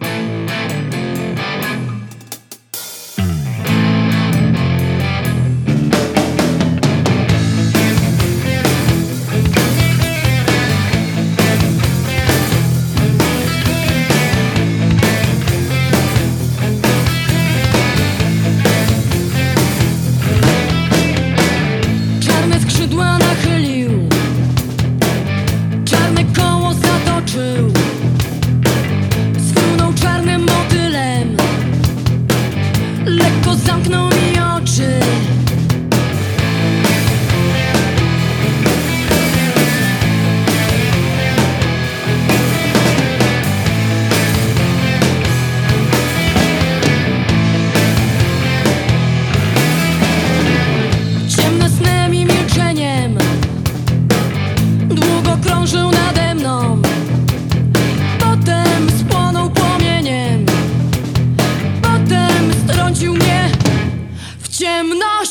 Bye. No. mi ciemna